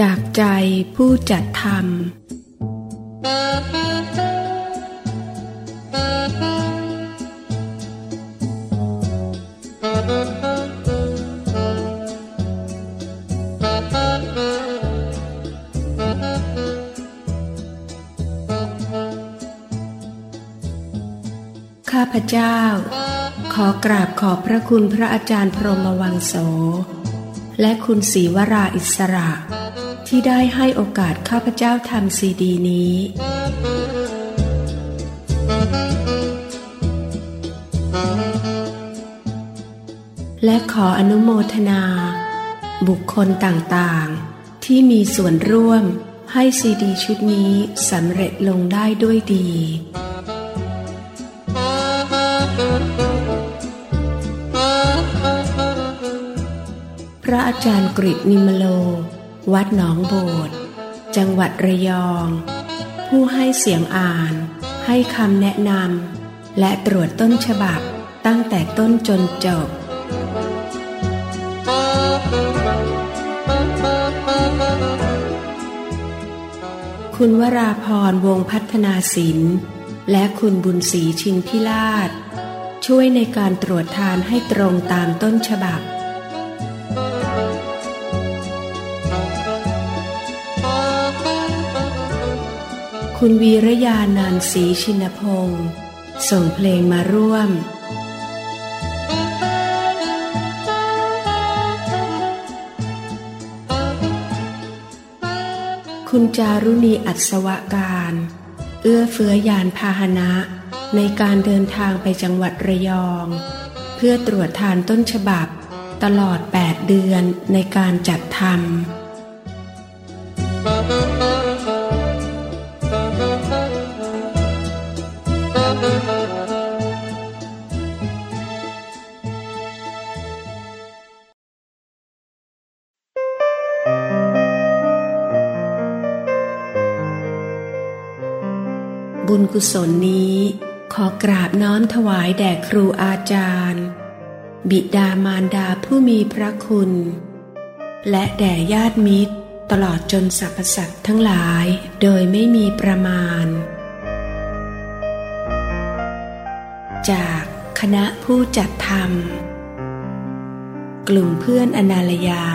จากใจผู้จัดทำข้าพเจ้า ขอกราบขอบพระคุณพระอาจารย์พรหมวังโส และคุณศรีวราอิสระ ที่ได้ให้โอกาสข้าพเจ้าทำซีดีนี้ และขออนุโมทนา บุคคลต่างๆ ที่มีส่วนร่วมให้ซีดีชุดนี้สำเร็จลงได้ด้วยดี พระอาจารย์กรินิมโล วัดหนองโบดจังหวัดระยอง ผู้ให้เสียงอ่าน ให้คำแนะนำและตรวจต้นฉบับตั้งแต่ต้นจนจบ คุณวราพรวงพัฒนาศิลป์ และคุณบุญศรีชินพิลาศช่วยในการตรวจทานให้ตรงตามต้นฉบับ คุณวีรยานานศรีชินพงศ์ส่งเพลงมาร่วม คุณจารุณีอัศวการ เอื้อเฟื้อยานพาหนะ ในการเดินทางไปจังหวัดระยอง เพื่อตรวจทานต้นฉบับ ตลอด 8 เดือนในการจัดทำ บุญกุศลนี้ ขอกราบน้อมถวายแด่ครูอาจารย์ บิดามารดาผู้มีพระคุณ และแด่ญาติมิตร ตลอดจนสรรพสัตว์ทั้งหลายโดยไม่มีประมาณ จากคณะผู้จัดทำกลุ่มเพื่อนอนาลยา